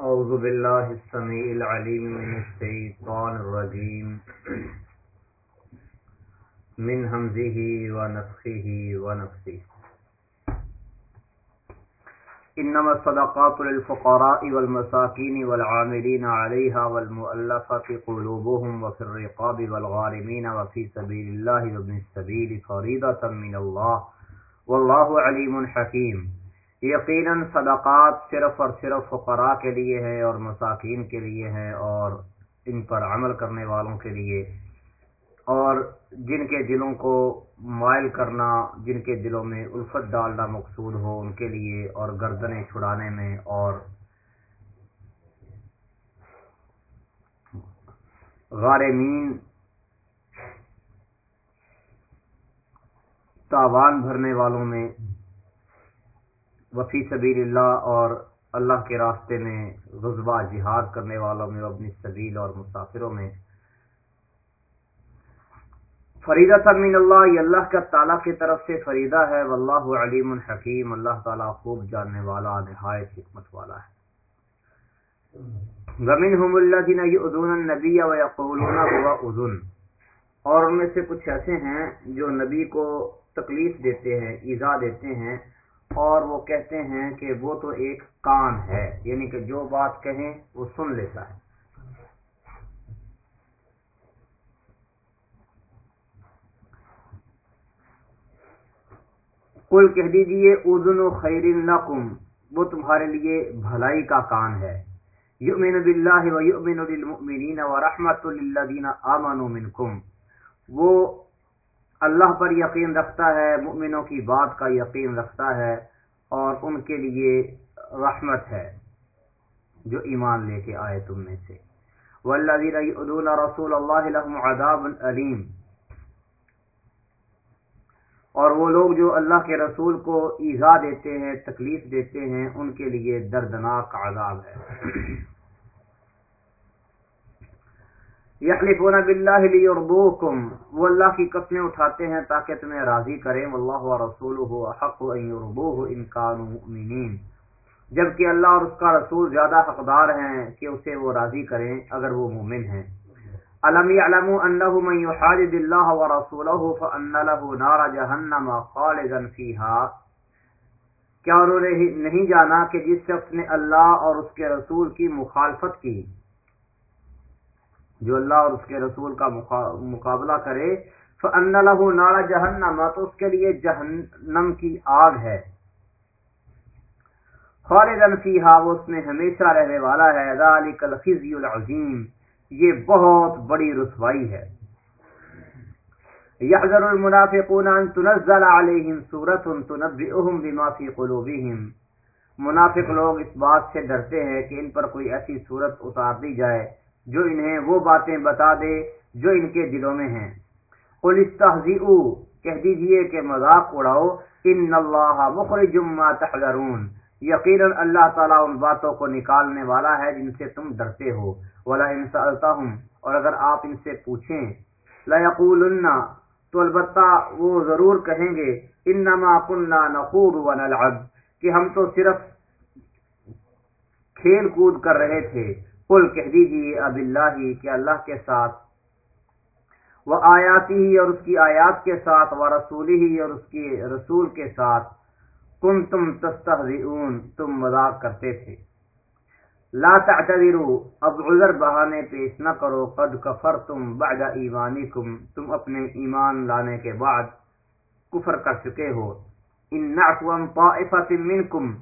أعوذ بالله السميع العليم من الشيطان الرجيم. من همزه ونفخه ونفسه. إنما الصدقات للفقراء والمساكين والعاملين عليها والمؤلفة قلوبهم وفي الرقاب والغارمين وفي سبيل الله وابن السبيل فريضة من الله. والله عليم حكيم. یقیناً صدقات صرف اور صرف فقراء کے لیے ہے اور مساکین کے لیے ہے اور ان پر عمل کرنے والوں کے لیے اور جن کے دلوں کو مائل کرنا، جن کے دلوں میں الفت ڈالنا مقصود ہو ان کے لیے اور گردنیں چھڑانے میں اور غارمین تاوان بھرنے والوں میں وفی سبیل اللہ اور اللہ کے راستے میں غزبہ جہاد کرنے والوں میں، اپنی سبیل اور مسافروں میں۔ فریدہ من اللہ، یہ اللہ کا تعالیٰ کی طرف سے فریدہ ہے۔ واللہ علیم الحکیم اللہ تعالیٰ خوب جاننے والا، نہایت حکمت والا ہے۔ ومنهم الذين يؤذون النبي ويقولون هو اذن۔ اور ان میں سے کچھ ایسے ہیں جو نبی کو تکلیف دیتے ہیں، ایزا دیتے ہیں۔ اور وہ کہتے ہیں کہ وہ تو ایک کان ہے یعنی کہ جو بات کہیں وہ سن لیتا ہے۔ کل کہہ دیجیے، اذن و خیر لکم، وہ تمہارے لیے بھلائی کا کان ہے۔ یؤمن باللہ و یؤمن للمؤمنین و رحمت للذین آمنوا منکم۔ وہ اللہ پر یقین رکھتا ہے، مؤمنوں کی بات کا یقین رکھتا ہے اور ان کے لیے رحمت ہے، جو ایمان لے کے آئے تم میں سے۔ والذین یؤذون رسول اللہ لهم عذاب علیم اور وہ لوگ جو اللہ کے رسول کو ایزا دیتے ہیں، تکلیف دیتے ہیں، ان کے لیے دردناک عذاب ہے۔ یخلفون باللہ لیرضوکم، وہ اللہ کی قسمیں اٹھاتے ہیں تاکہ تمہیں راضی کریں، واللہ ورسولہ حق ان یرضوہ ان کانوا مؤمنین۔ جبکہ اللہ اور اس کا رسول زیادہ حقدار ہیں کہ اسے وہ راضی کریں اگر وہ مومن ہیں۔ علم يعلموا انه من يحادد الله ورسوله فان له نار جهنم خالدا فيها کیا انہوں نے نہیں جانا کہ جس شخص نے اللہ اور اس کے رسول کی مخالفت کی؟ جو اللہ اور اس کے رسول کا مقابلہ کرے فان له نار جهنم، تو اس کے لیے جہنم کی آگ ہے۔ خالدا فيها، وہ اس میں ہمیشہ رہنے والا ہے۔ ذلك الخزي العظیم یہ بہت بڑی رسوائی ہے۔ یحذر المنافقون ان تنزل علیہم سورۃ تنبئهم بما فی قلوبهم۔ منافق لوگ اس بات سے ڈرتے ہیں کہ ان پر کوئی ایسی صورت اتار دی جائے۔ جو انہیں وہ باتیں بتا دے جو ان کے دلوں میں ہیں۔ قل استهزئوا کہہ دیجیے کہ مذاق اڑاؤ۔ ان اللہ مخرج ما تحذرون۔ یقینا اللہ تعالیٰ ان باتوں کو نکالنے والا ہے جن سے تم ڈرتے ہو۔ ولا ان سألتهم، اور اگر آپ ان سے پوچھیں۔ لا يقولن تو البتہ وہ ضرور کہیں گے انما كنا نخوض ونلعب۔ کہ ہم تو صرف کھیل کود کر رہے تھے۔ قل کہہ دیجیے اب اللہ کہ اللہ کے ساتھ وہ آیاتی ہی اور اس کی آیات کے ساتھ وہ رسولی ہی اور اس کی رسول کے ساتھ کن تم تستہزئون، تم مذاق کرتے تھے۔ لا تعتذروا، اب عذر بہانے پیش نہ کرو، قد کفرتم بعد ایمانکم، تم اپنے ایمان لانے کے بعد کفر کر چکے ہو۔ ان نعفو عن طائفۃ منکم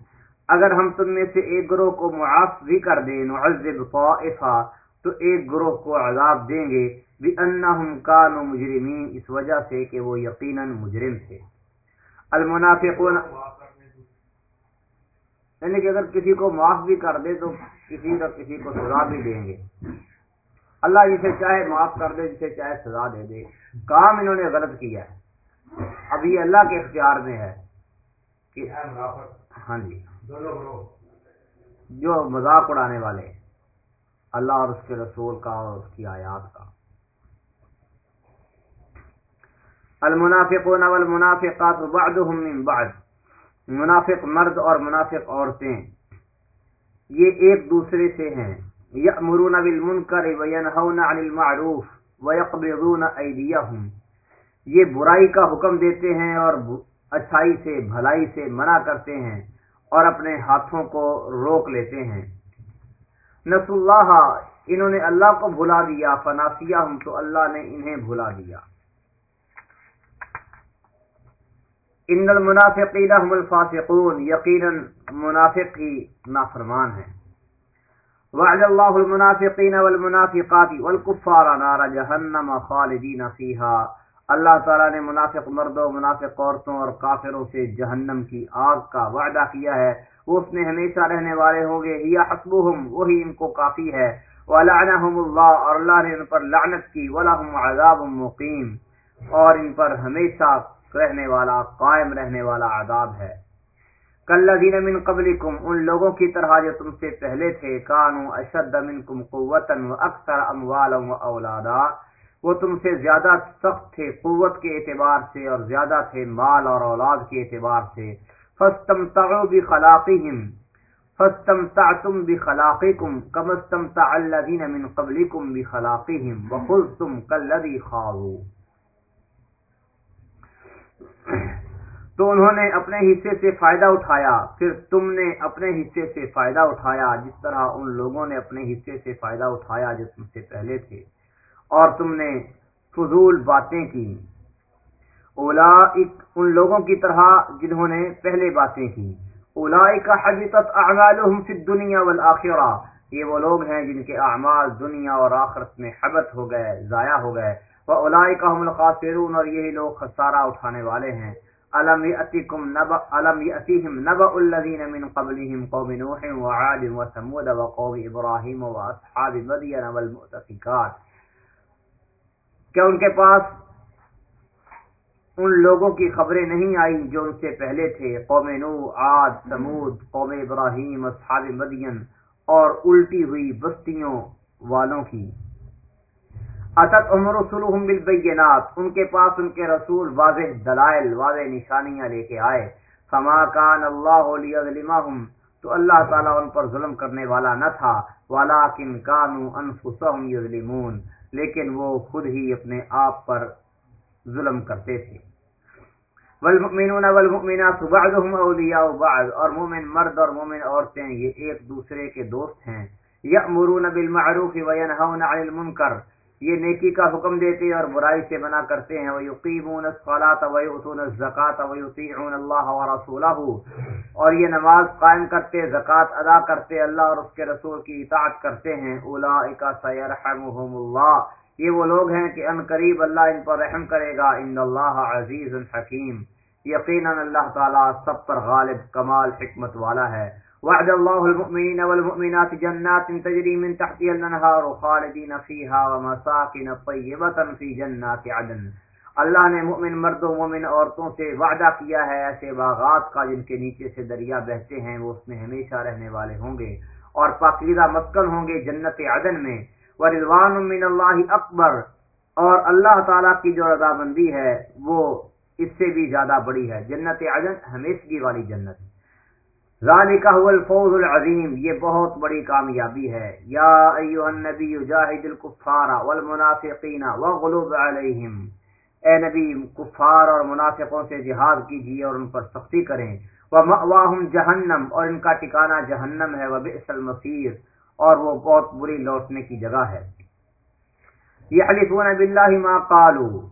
اگر ہم تم میں سے ایک گروہ کو معاف بھی کر دیں نعذب طائفہ تو ایک گروہ کو عذاب دیں گے بانہم کانوا مجرمین اس وجہ سے کہ وہ یقینا مجرم تھے۔ المنافقون یعنی کہ اگر کسی کو معاف بھی کر دے تو کسی نہ کسی کو سزا بھی دیں گے۔ اللہ جسے چاہے معاف کر دے جسے چاہے سزا دے دے۔ کام انہوں نے غلط کیا ہے۔ اب یہ اللہ کے اختیار میں ہے کہ ہاں جی۔ جو مذاق اڑانے والے، اللہ اور اس کے رسول کا اور اس کی آیات کا۔ المنافقون والمنافقات بعضهم من بعض۔ منافق مرد اور منافق عورتیں۔ یہ ایک دوسرے سے ہیں۔ یأمرون بالمنکر وینہون عن المعروف ویقبضون ایدیہم۔ یہ برائی کا حکم دیتے ہیں اور اچھائی سے، بھلائی سے منع کرتے ہیں۔ اور اپنے ہاتھوں کو روک لیتے ہیں۔ نس اللہ انہوں نے اللہ کو بھلا دیا فناسیہ ہم تو اللہ نے انہیں بھلا دیا۔ ان المنافقین هم الفاسقون، یقینا منافق ہی نافرمان ہیں۔ وعد اللہ المنافقین والمنافقات والکفار نار جہنم خالدین فیہا۔ اللہ تعالیٰ نے منافق مردوں، منافق عورتوں اور کافروں سے جہنم کی آگ کا وعدہ کیا ہے۔ وہ اس میں ہمیشہ رہنے والے ہوں گے۔ یا حسبهم وہی ان کو کافی ہے۔ ولعنهم اللہ اور اللہ نے ان پر لعنت کی۔ ولہم عذاب مقیم اور ان پر ہمیشہ رہنے والا، قائم رہنے والا عذاب ہے۔ کلذین من قبلکم ان لوگوں کی طرح جو تم سے پہلے تھے کانوا اشد منکم قوتا واکثر اموالا واولادا وہ تم سے زیادہ سخت تھے قوت کے اعتبار سے اور زیادہ تھے مال اور اولاد کے اعتبار سے۔ فاستمتعوا بخلاقهم فاستمتعتم بخلاقكم كما استمتع الذين من قبلكم بخلاقهم وخذتم كالذي خاضوا تو انہوں نے اپنے حصے سے فائدہ اٹھایا، پھر تم نے اپنے حصے سے فائدہ اٹھایا، جس طرح ان لوگوں نے اپنے حصے سے فائدہ اٹھایا جو تم سے پہلے تھے۔ اور تم نے فضول باتیں کی۔ اولا ان لوگوں کی طرح جنہوں نے پہلے باتیں کی۔ اولا کا حجت فی دنیا والآخرہ۔ یہ وہ لوگ ہیں جن کے اعمال دنیا اور آخرت میں حبت ہو گئے، ضائع ہو گئے۔ وہ اولا کا حمل الخاسرون اور یہی لوگ خسارہ اٹھانے والے ہیں۔ الم یاتکم نبا الم یاتہم نبا الذین من قبلہم قوم نوح وعاد وثمود وقوم ابراہیم واصحاب مدین والمؤتفکات۔ کیا ان کے پاس ان لوگوں کی خبریں نہیں آئی جو ان سے پہلے تھے، قوم نو عاد سمود قوم ابراہیم، اصحاب مدین اور الٹی ہوئی بستیوں والوں کی۔ اتت عمر رسولهم بالبینات، ان کے پاس ان کے رسول واضح دلائل، واضح نشانیاں لے کے آئے۔ فما کان اللہ لیظلمهم تو اللہ تعالیٰ ان پر ظلم کرنے والا نہ تھا، ولیکن کانوا انفسهم یظلمون۔ لیکن وہ خود ہی اپنے آپ پر ظلم کرتے تھے۔ والمؤمنون والمؤمنات بعضهم اولیاء بعض، اور مومن مرد اور مومن عورتیں یہ ایک دوسرے کے دوست ہیں۔ یأمرون بالمعروف وینہون عن المنکر یہ نیکی کا حکم دیتے اور برائی سے منع کرتے ہیں۔ وَيُقِيمُونَ الصَّلَاةَ وَيُؤْتُونَ الزَّكَاةَ وَيُطِيعُونَ اللَّهَ وَرَسُولَهُ۔ اور یہ نماز قائم کرتے، زکوٰۃ ادا کرتے، اللہ اور اس کے رسول کی اطاعت کرتے ہیں۔ اولئک سيرحمهم اللہ۔ یہ وہ لوگ ہیں کہ ان قریب اللہ ان پر رحم کرے گا۔ ان اللہ عزیز حکیم یقینا اللہ تعالی سب پر غالب، کمال، حکمت والا ہے۔ وعد الله المؤمنين والمؤمنات جنات تجري من تحتها الانهار خالدين فيها ومساكن طيبة في جنات عدن. اللہ نے مومن مردوں مومن عورتوں سے وعدہ کیا ہے، ایسے باغات کا جن کے نیچے سے دریا بہتے ہیں، وہ اس میں ہمیشہ رہنے والے ہوں گے اور پاکیزہ مسکن ہوں گے جنت عدن میں. ورضوان من اللہ اکبر. اور اللہ تعالی کی جو رضا رضامندی ہے، وہ اس سے بھی زیادہ بڑی ہے. جنت عدن ہمیشگی والی جنت ذالک هو الفوز العظیم، یہ بہت بڑی کامیابی ہے۔ یا ایها النبی جاهد الكفار والمنافقین واغلب علیہم۔ اے نبی، کفار اور منافقوں سے جہاد کیجیے اور ان پر سختی کریں۔ ومأواہم جہنم، اور ان کا ٹھکانہ جہنم ہے۔ وبئس المصیر، اور وہ بہت بری لوٹنے کی جگہ ہے۔ یحلفون باللہ ما قالوا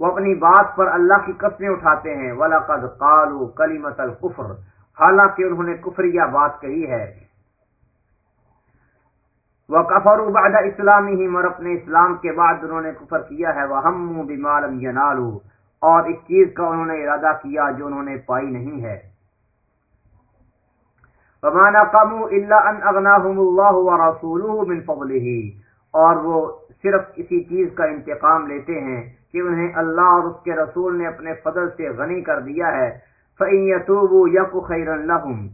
وہ اپنی بات پر اللہ کی قسمیں اٹھاتے ہیں۔ وَلَقَدْ قَالُوا كَلِمَةَ الْكُفْرِ حالانکہ انہوں نے کفریہ بات کہی ہے۔ وہ کفر بعد اسلامی ہی اور اپنے اسلام کے بعد انہوں نے کفر کیا ہے۔ وہ ہم بیمارم ینالو اور اس چیز کا انہوں نے ارادہ کیا جو انہوں نے پائی نہیں ہے۔ ومانا قمو اللہ ان اغناہم اللہ ورسولہ من فضلہ اور وہ صرف اسی چیز کا انتقام لیتے ہیں کہ انہیں اللہ اور اس کے رسول نے اپنے فضل سے غنی کر دیا ہے۔ فَإِن يَتُوبُوا يَكُ خَيْرًا لَهُمْ۔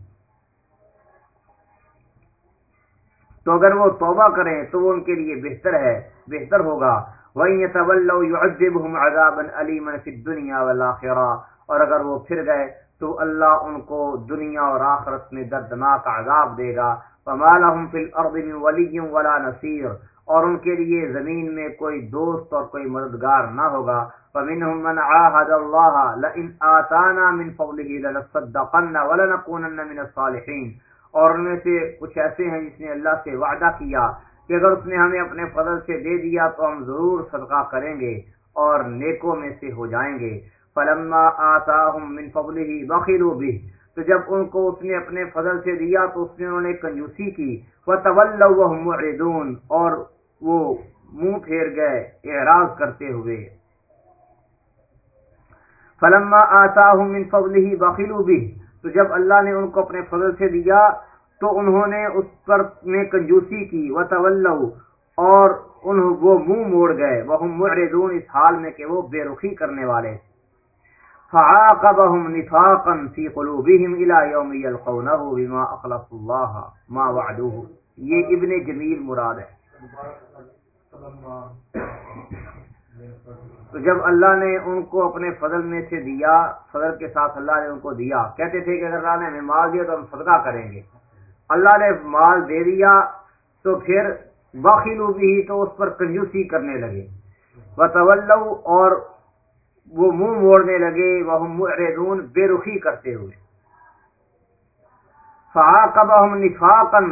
تو اگر وہ توبہ کریں تو وہ ان کے لیے بہتر ہے، بہتر ہوگا۔ وَإِن يَتَوَلَّوْا يُعَذِّبْهُمْ عَذَابًا أَلِيمًا فِي الدُّنْيَا وَالْآخِرَةِ۔ اور اگر وہ پھر گئے تو اللہ ان کو دنیا اور آخرت میں دردناک عذاب دے گا۔ فی الارض من ولی ولا نصیر اور ان کے لیے زمین میں کوئی دوست اور کوئی مددگار نہ ہوگا۔ فمنهم من عاهد الله، لئن آتانا من فضله لنصدقن ولنكونن من الصالحين. اور ان میں سے کچھ ایسے ہیں جس نے اللہ سے وعدہ کیا کہ اگر اس نے ہمیں اپنے فضل سے دے دیا تو ہم ضرور صدقہ کریں گے اور نیکوں میں سے ہو جائیں گے۔ فلما آتاهم من فضله بخلوا به، تو جب ان کو اس نے اپنے فضل سے دیا تو اس نے انہوں نے کنجوسی کی۔ وتولوا وهم معرضون، اور وہ منہ پھیر گئے، اعراض کرتے ہوئے۔ فلما آتاهم من فضله بخلوا به تو جب اللہ نے ان کو اپنے فضل سے دیا، تو انہوں نے اس پر میں کنجوسی کی، وتولوا، اور انہوں وہ منہ موڑ گئے وهم معرضون اس حال میں کہ وہ بے رخی کرنے والے۔ فعاقبهم نفاقا في قلوبهم الى يوم يلقونه بما اخلص الله ما وعدوه یہ ابن جمیل مراد ہے۔ تو جب اللہ نے ان کو اپنے فضل میں سے دیا، فضل کے ساتھ اللہ نے ان کو دیا، کہتے تھے کہ اگر اللہ نے ہمیں مال دیا تو ہم صدقہ کریں گے۔ اللہ نے مال دے دیا تو پھر باخیلو بھی تو اس پر کنجوسی کرنے لگے۔ وہ اور وہ منہ موڑنے لگے۔ وہ بے رخی کرتے ہوئے۔ فعاقبهم نفاقا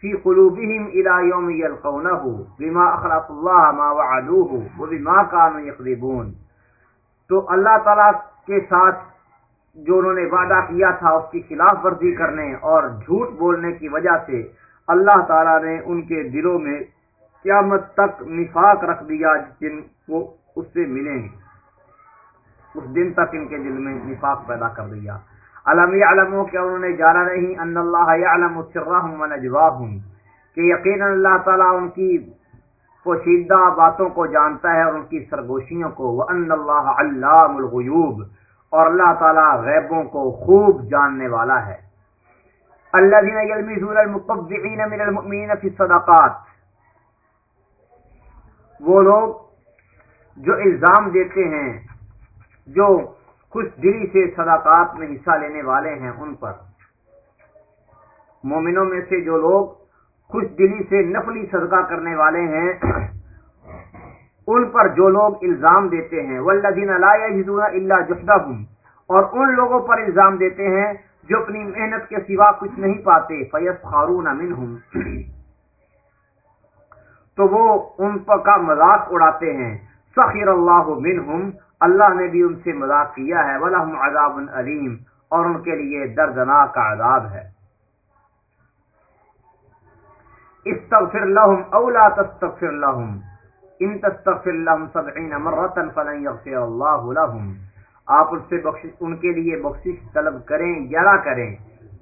في قلوبهم الى يوم يلقونه بما اخلص الله ما وعدوه وبما كانوا يكذبون. تو اللہ تعالی کے ساتھ جو انہوں نے وعدہ کیا تھا اس کی خلاف ورزی کرنے اور جھوٹ بولنے کی وجہ سے اللہ تعالی نے ان کے دلوں میں قیامت تک نفاق رکھ دیا جن وہ اس سے ملیں اس دن تک ان کے دل میں نفاق پیدا کر دیا۔ علم علم کیا انہوں نے جانا نہیں ان اللہ علم سرہم و نجواہم، کہ یقین اللہ تعالیٰ ان کی پوشیدہ باتوں کو جانتا ہے اور ان کی سرگوشیوں کو وان اللہ علام الغیوب اور اللہ تعالیٰ غیبوں کو خوب جاننے والا ہے۔ الذين يلمزون المطبعين من المؤمنين في الصدقات۔ وہ لوگ جو الزام دیتے ہیں، جو خوش دلی سے صداقات میں حصہ لینے والے ہیں ان پر۔ مومنوں میں سے جو لوگ خوش دلی سے نفلی صدقہ کرنے والے ہیں، ان پر جو لوگ الزام دیتے ہیں والذین لا یجدون الا جہدہم اور ان لوگوں پر الزام دیتے ہیں جو اپنی محنت کے سوا کچھ نہیں پاتے فیسخارون منہم تو وہ ان پر کا مذاق اڑاتے ہیں سخیر اللہ منہم اللہ نے بھی ان سے مذاق کیا ہے ولہم عذاب علیم اور ان کے لیے دردناک عذاب ہے۔ استغفر لهم او لا تستغفر لهم، ان تستغفر لهم 70 مره فلن يغفر الله لهم۔ آپ ان سے بخشش، ان کے لیے بخشش طلب کریں یا نہ کریں۔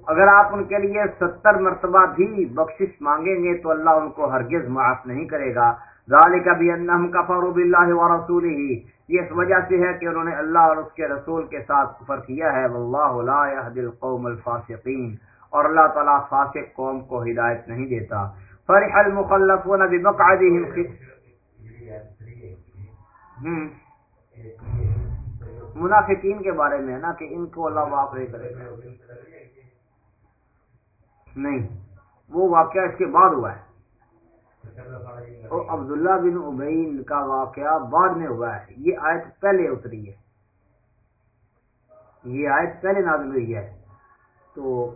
اگر آپ ان کے لیے ستر مرتبہ بھی بخشش مانگیں گے تو اللہ ان کو ہرگز معاف نہیں کرے گا۔ ذالک بانہم کفروا بالله ورسوله یہ اس وجہ سے ہے کہ انہوں نے اللہ اور اس کے رسول کے ساتھ کفر کیا ہے۔ واللہ لا يهدي القوم الفاسقین۔ اور اللہ تعالی فاسق قوم کو ہدایت نہیں دیتا۔ فرح المخلفون بمقعدهم خ... منافقین کے بارے میں ہے نا کہ ان کو اللہ معاف نہیں کرے گا۔ نہیں، وہ واقعہ اس کے بعد ہوا ہے۔ عبداللہ بن عبین کا واقعہ بعد میں ہوا ہے۔ یہ آیت پہلے اتری ہے۔ یہ آیت پہلے نازل ہوئی ہے۔ تو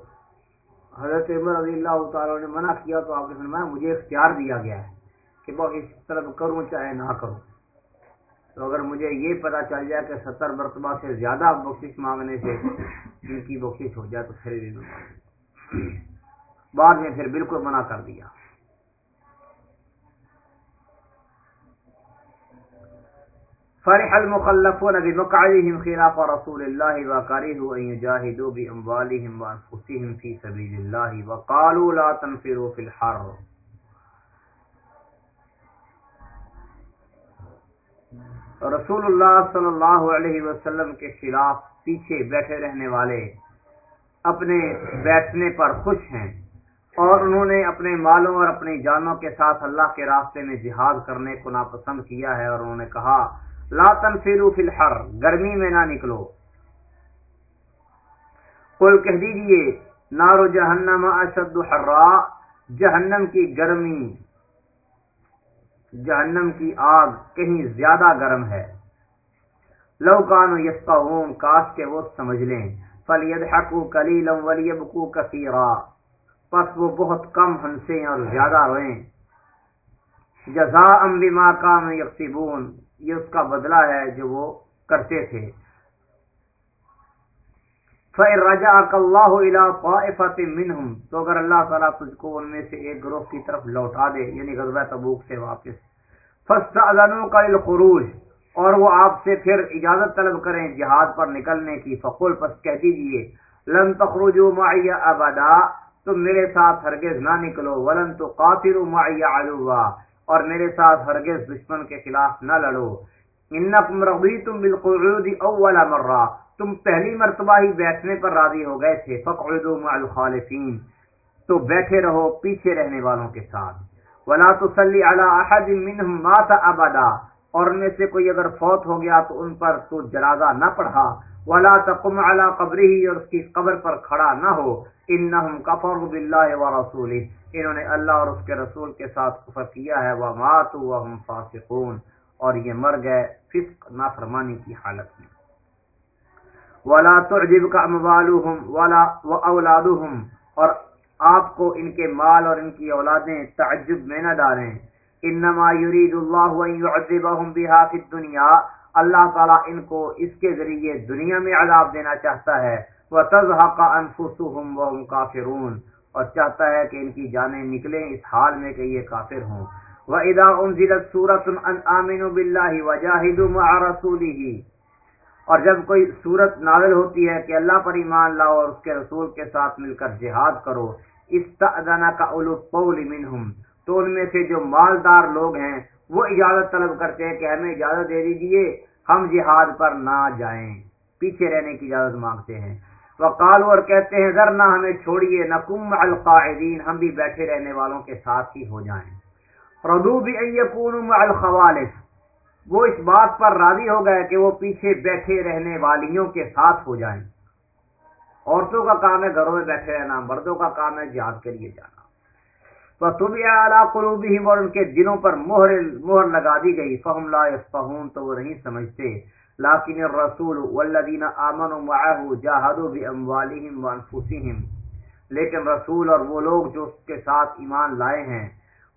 حضرت عمر رضی اللہ تعالیٰ نے منع کیا تو آپ نے فرمایا مجھے اختیار دیا گیا ہے کہ بہت اس طرح کروں چاہے نہ کروں۔ تو اگر مجھے یہ پتا چل جائے کہ ستر مرتبہ سے زیادہ بخشش مانگنے سے ان کی بخشش ہو جائے تو پھر بعد میں پھر بالکل منع کر دیا۔ فرح المخلفون بمقعدهم خلاف رسول الله وكرهوا ان يجاهدوا باموالهم وانفسهم في سبيل الله وقالوا لا تنفروا في الحر. رسول اللہ صلی اللہ علیہ وسلم کے خلاف پیچھے بیٹھے رہنے والے اپنے بیٹھنے پر خوش ہیں۔ اور انہوں نے اپنے مالوں اور اپنی جانوں کے ساتھ اللہ کے راستے میں جہاد کرنے کو ناپسند کیا ہے اور انہوں نے کہا، لا تنفروا فی الحر، گرمی میں نہ نکلو۔ قل کہہ دیجیے، نارو جہنم اشد حرا، جہنم کی گرمی، جہنم کی آگ کہیں زیادہ گرم ہے۔ لو کانو یسقون کاش کے وہ سمجھ لیں۔ فلیدحکو کلیلا ولیبکو کثیرا۔ پس وہ بہت کم ہنسیں اور زیادہ روئیں۔ جزاء بما كانوا یکسبون، یہ اس کا بدلہ ہے جو وہ کرتے تھے۔ فَإِن رَجَعَكَ اللَّهُ إِلَى طَائِفَةٍ مِّنْهُمْ، تو اگر اللہ تعالیٰ تجھ کو ان میں سے ایک گروہ کی طرف لوٹا دے یعنی غزوہ تبوک سے واپس۔ فَاسْتَأْذَنُوكَ لِلْخُرُوجِ، اور وہ آپ سے پھر اجازت طلب کریں جہاد پر نکلنے کی، فقل پس کہہ دیجیے، لن تخرجوا معي ابدا تم میرے ساتھ ہرگز نہ نکلو، ولن تقاتلوا معي اور میرے ساتھ ہرگز دشمن کے خلاف نہ لڑو۔ انکم رضیتم بالقعود اول مرہ۔ تم پہلی مرتبہ ہی بیٹھنے پر راضی ہو گئے تھے۔ فقعدوا مع الخالفین۔ تو بیٹھے رہو پیچھے رہنے والوں کے ساتھ۔ ولا تصلی علی احد منهم مات ابدا۔ اور ان میں سے کوئی اگر فوت ہو گیا تو ان پر تو جنازہ نہ پڑھا۔ ولا تقم على قبره اور اس کی قبر پر کھڑا نہ ہو۔ انہم کفروا بالله ورسوله انہوں نے اللہ اور اس کے رسول کے ساتھ کفر کیا ہے وہ مات ہم فاسقون، اور یہ مر گئے فسق نافرمانی کی حالت میں۔ ولا تعجب کا اموالهم ولا واولادهم اور آپ کو ان کے مال اور ان کی اولادیں تعجب میں نہ ڈالیں۔ انما يريد الله ان يعذبهم بها في الدنيا، اللہ تعالی ان کو اس کے ذریعے دنیا میں عذاب دینا چاہتا ہے۔ وتزهق انفسهم وهم كافرون۔ اور چاہتا ہے کہ ان کی جانیں نکلیں اس حال میں کہ یہ کافر ہوں۔ وَإِذَا أُنزِلَتْ سُورَةٌ أَنْ آمِنُوا بِاللَّهِ وَجَاهِدُوا مَعَ رَسُولِهِ۔ اور جب کوئی صورت نازل ہوتی ہے کہ اللہ پر ایمان لاؤ اور اس کے رسول کے ساتھ مل کر جہاد کرو استأذنك اولو الطول منهم تو ان میں سے جو مالدار لوگ ہیں، وہ اجازت طلب کرتے ہیں کہ ہمیں اجازت دے دیجیے، ہم جہاد پر نہ جائیں۔ پیچھے رہنے کی اجازت مانگتے ہیں۔ وقالو اور کہتے ہیں ذرنا ہمیں چھوڑیے نقم القاعدین، ہم بھی بیٹھے رہنے والوں کے ساتھ ہی ہو جائیں۔ ردو بھی مع الخوالف۔ وہ اس بات پر راضی ہو گئے کہ وہ پیچھے بیٹھے رہنے والیوں کے ساتھ ہو جائیں۔ عورتوں کا کام ہے گھروں میں بیٹھے رہنا، مردوں کا کام ہے جہاد کے لیے جانا۔ اعلیٰ قلوبی اور ان کے دلوں پر مہر مہر لگا دی گئی۔ فہم لا یفقہون تو وہ نہیں سمجھتے۔ لیکن الرسول والذین آمنوا معه جاهدوا باموالهم وانفسهم لیکن رسول اور وہ لوگ جو اس کے ساتھ ایمان لائے ہیں،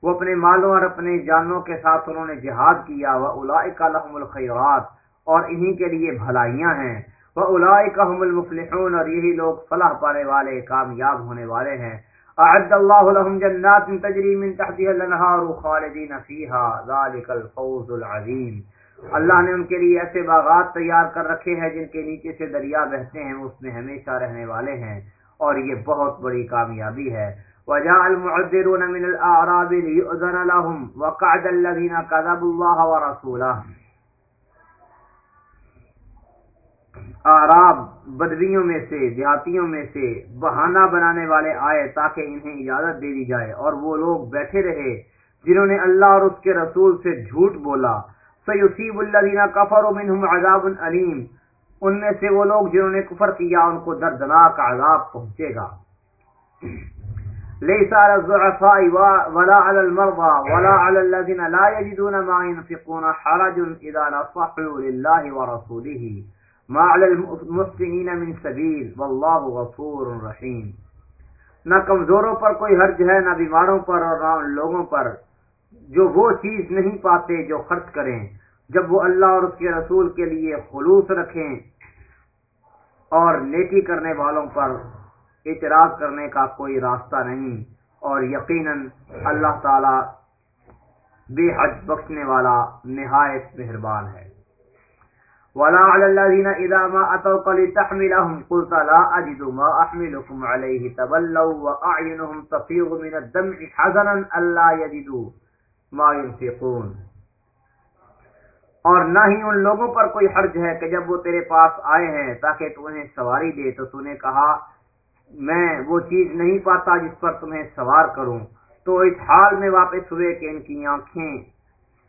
وہ اپنے مالوں اور اپنے جانوں کے ساتھ انہوں نے جہاد کیا وہ اولئک لهم الخيرات۔ اور انہی کے لیے بھلائیاں ہیں۔ وہ اولئک هم المفلحون۔ اور یہی لوگ فلاح پانے والے، کامیاب ہونے والے ہیں۔ اعد الله لهم جنات تجري من تحتها الانهار خالدين فيها۔ ذلك الفوز العظيم۔ اللہ نے ان کے لیے ایسے باغات تیار کر رکھے ہیں جن کے نیچے سے دریا بہتے ہیں اس میں ہمیشہ رہنے والے ہیں اور یہ بہت بڑی کامیابی ہے۔ وجاء المعذرون من الاعراب ليؤذن لهم وقعد الذين كذبوا الله ورسوله۔ اعراب بدویوں میں سے، دیہاتیوں میں سے بہانہ بنانے والے آئے تاکہ انہیں اجازت دے دی جائے اور وہ لوگ بیٹھے رہے جنہوں نے اللہ اور اس کے رسول سے جھوٹ بولا۔ سیصیب الذین کفروا منهم عذاب علیم ان میں سے وہ لوگ جنہوں نے کفر کیا، ان کو دردناک عذاب پہنچے گا۔ ليس على الضعفاء ولا على المرضى ولا على الذين لا يجدون ما ينفقون حرج اذا نصحوا لله ورسوله ما على المحسنين من سبيل والله غفور رحيم۔ نہ کمزوروں پر کوئی حرج ہے، نہ بیماروں پر اور نہ ان لوگوں پر۔ جو وہ چیز نہیں پاتے جو خرچ کریں، جب وہ اللہ اور اس کے رسول کے لیے خلوص رکھیں اور نیکی کرنے والوں پر اعتراض کرنے کا کوئی راستہ نہیں، اور یقیناً اللہ تعالی بے حج بخشنے والا نہایت مہربان ہے۔ ولا على الذين اذا ما اتوك لتحملهم قلت لا اجد ما احملكم عليه تولوا واعينهم تفيض من الدمع حزنا الا يجدوا ما ينفقون۔ اور نہ ہی ان لوگوں پر کوئی حرج ہے کہ جب وہ تیرے پاس آئے ہیں تاکہ تو انہیں سواری دے، تو تو نے کہا، میں وہ چیز نہیں پاتا جس پر تمہیں سوار کروں۔ تو اس حال میں واپس ہوئے کہ ان کی آنکھیں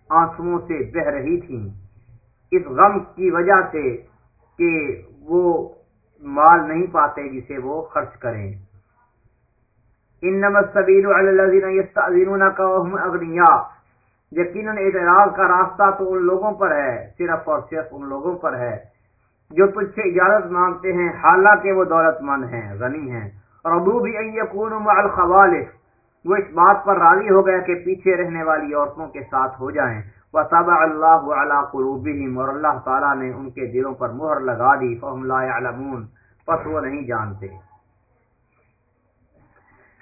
آنسو سے بہ رہی تھیں۔ اس غم کی وجہ سے کہ وہ مال نہیں پاتے جسے وہ خرچ کریں۔ انما السبيل على الذين يستأذنونك وهم یقیناً اعتراض کا راستہ تو ان لوگوں پر ہے، صرف اور صرف ان لوگوں پر ہے۔ جو تجھ سے اجازت مانگتے ہیں، حالانکہ وہ دولت مند ہیں، غنی ہیں۔ اور ابو بھی یکون مع الخوالف۔ وہ اس بات پر راضی ہو گیا کہ پیچھے رہنے والی عورتوں کے ساتھ ہو جائیں۔ وطبع اللہ علی قلوبہم اور اللہ تعالی نے ان کے دلوں پر مہر لگا دی۔ فهم لا يعلمون۔ پس وہ نہیں جانتے۔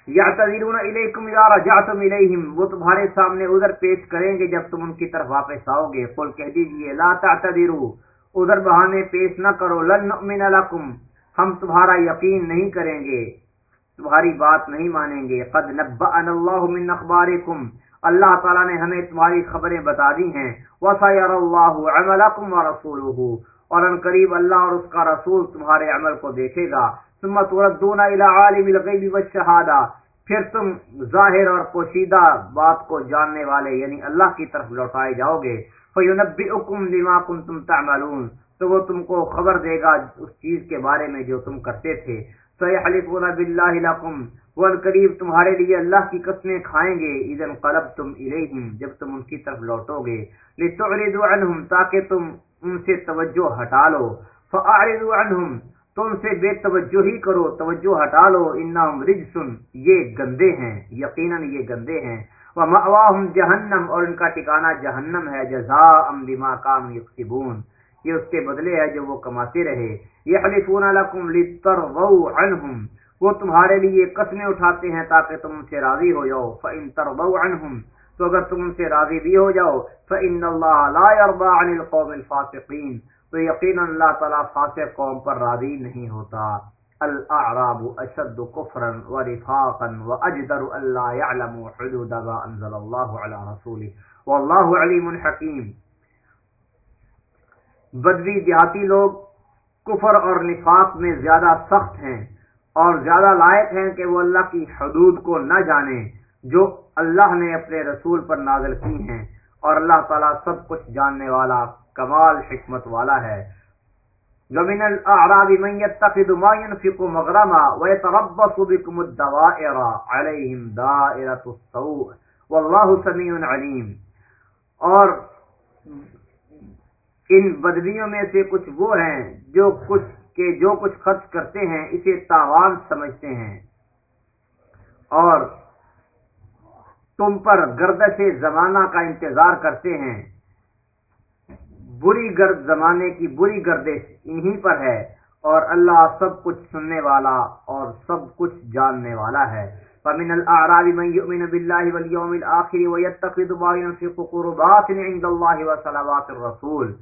یا تذیرون الیکم یا رجعتم الیہم، وہ تمہارے سامنے ادھر پیش کریں گے جب تم ان کی طرف واپس آؤ گے۔ قل کہہ دیجیے، لا تعتذروا ادھر بہانے پیش نہ کرو، لن نؤمن لکم، ہم تمہارا یقین نہیں کریں گے، تمہاری بات نہیں مانیں گے۔ قد نبأنا اللہ من اخبارکم، اللہ تعالی نے ہمیں تمہاری خبریں بتا دی ہیں۔ وَسَيَرَ اللَّهُ عَمَلَكُمْ وَرَسُولُهُ اور ان قریب اللہ اور اس کا رسول تمہارے عمل کو دیکھے گا۔ ثم تردون الى عالم الغیب والشہادہ۔ پھر تم ظاہر اور پوشیدہ بات کو جاننے والے یعنی اللہ کی طرف لوٹائے جاؤ گے فینبئکم بما کنتم تعملون۔ تو وہ تم کو خبر دے گا اس چیز کے بارے میں جو تم کرتے تھے۔ سیحلفون باللہ لکم وہ قریب تمہارے لیے اللہ کی قسمیں کھائیں گے۔ اذن قلبتم الیہم جب تم ان کی طرف لوٹو گے لتعرضوا عنہم تاکہ تم ان سے توجہ ہٹا لو۔ فاعرضوا عنہم تو ان سے بے توجہ ہی کرو، توجہ ہٹا لو، انہم رجسن، یہ گندے ہیں، یقیناً یہ گندے ہیں۔ ومأواہم جہنم، اور ان کا ٹکانہ جہنم ہے، جزاء بما كانوا يكسبون یہ اس کے بدلے ہے جو وہ کماتے رہے۔ یحلفون لکم لترضوا عنہم۔ وہ تمہارے لیے قسمیں اٹھاتے ہیں تاکہ تم ان سے راضی ہو جاؤ۔ فَإِن تَرْضَوْا عَنْهُمْ تو اگر تم ان سے راضی بھی ہو جاؤ، فَإِنَّ اللَّهَ لَا يَرْضَى عَنِ الْقَوْمِ الْفَاسِقِينَ۔ تو یقینا اللہ تعالی فاسق قوم پر راضی نہیں ہوتا۔ الاعراب اشد كفرا ورفاقا واجدر الا يعلموا حدود ما انزل الله على رسوله۔ والله عليم حكيم بدوی دیہاتی لوگ کفر اور نفاق میں زیادہ سخت ہیں اور زیادہ لائق ہیں کہ وہ اللہ کی حدود کو نہ جانیں جو اللہ نے اپنے رسول پر نازل کی ہیں۔ اور اللہ تعالیٰ سب کچھ جاننے والا کمال حکمت والا ہے۔ ومن الاعراب من يتخذ ما ينفق مغرما ويتربص بكم الدوائر عليهم دائرة السوء۔ والله سميع عليم۔ اور ان بدویوں میں سے کچھ وہ ہیں جو کچھ کہ جو کچھ خرچ کرتے ہیں، اسے تاوان سمجھتے ہیں۔ اور تم پر گردش زمانہ کا انتظار کرتے ہیں۔ بری گرد زمانے کی بری گردش انہی پر ہے اور اللہ سب کچھ سننے والا اور سب کچھ جاننے والا ہے۔ فمن الاعراب من يؤمن بالله واليوم الاخر ويتخذ ما ينفق قربات عند الله وصلوات الرسول۔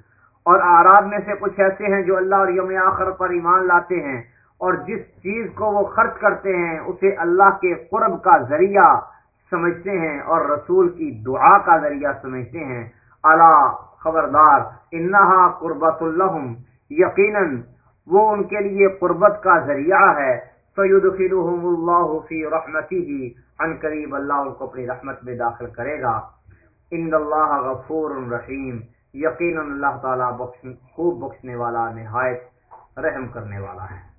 اور اعراب میں سے کچھ ایسے ہیں جو اللہ اور یوم آخر پر ایمان لاتے ہیں اور جس چیز کو وہ خرچ کرتے ہیں، اسے اللہ کے قرب کا ذریعہ سمجھتے ہیں اور رسول کی دعا کا ذریعہ سمجھتے ہیں۔ اللہ خبردار، انہا قربت الحم یقیناً وہ ان کے لیے قربت کا ذریعہ ہے سیدخلهم اللہ فی رحمتی ہی ان قریب اللہ ان کو اپنی رحمت میں داخل کرے گا۔ ان اللہ غفور رحیم، یقیناً اللہ تعالیٰ خوب بخشنے والا، نہایت رحم کرنے والا ہے۔